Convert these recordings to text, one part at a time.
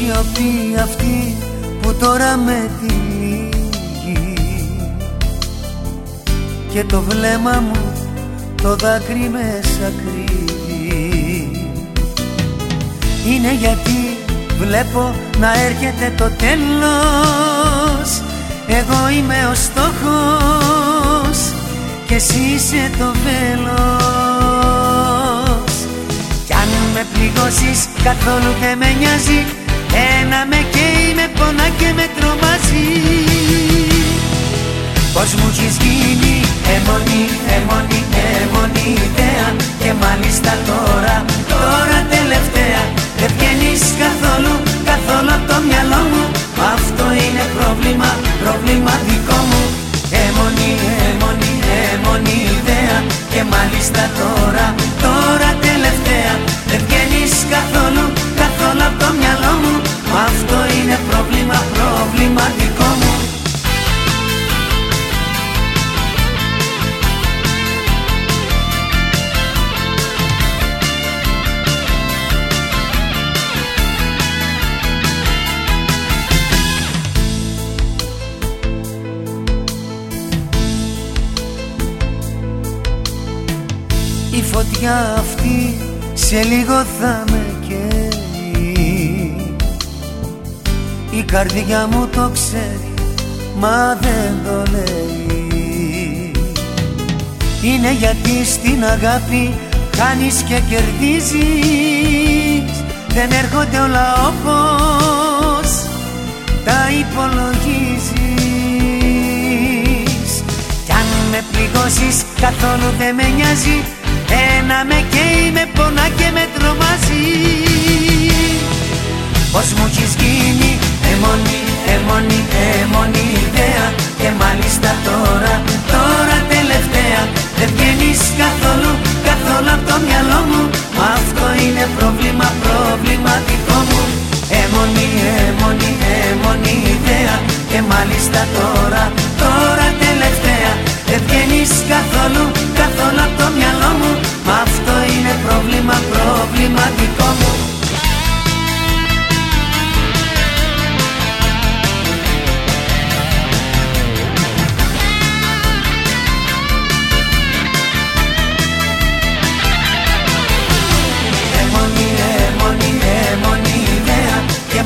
σιωπή αυτή που τώρα με τυλίγει. Και το βλέμμα μου το δάκρυ μέσα κρύβει. Είναι γιατί βλέπω να έρχεται το τέλος. Εγώ είμαι ο στόχος και εσύ είσαι το βέλος. Κι αν με πληγώσεις καθόλου δεν με νοιάζει Ένα με καίει, με πονά και με τρομάζει. Πως μου έχεις γίνει αιμονή, αιμονή, αιμονή ιδέα. Και μάλιστα τώρα, τώρα τελευταία Δεν βγαίνεις καθόλου, καθόλου από το μυαλό μου. Αυτό είναι πρόβλημα, πρόβλημα δικό μου. Αιμονή, αιμονή, αιμονή ιδέα. Και μάλιστα τώρα, τώρα Η φωτιά αυτή σε λίγο θα με καίει. Η καρδιά μου το ξέρει μα δεν το λέει. Είναι γιατί στην αγάπη κάνεις και κερδίζεις. Δεν έρχονται όλα όπως τα υπολογίζεις. Κι αν με πληγώσεις καθόλου δεν με νοιάζει ένα με καίει, με πονά και με τρομάζει. Πως μου έχεις γίνει αιμονή, αιμονή, αιμονή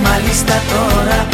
μάλιστα τώρα, τώρα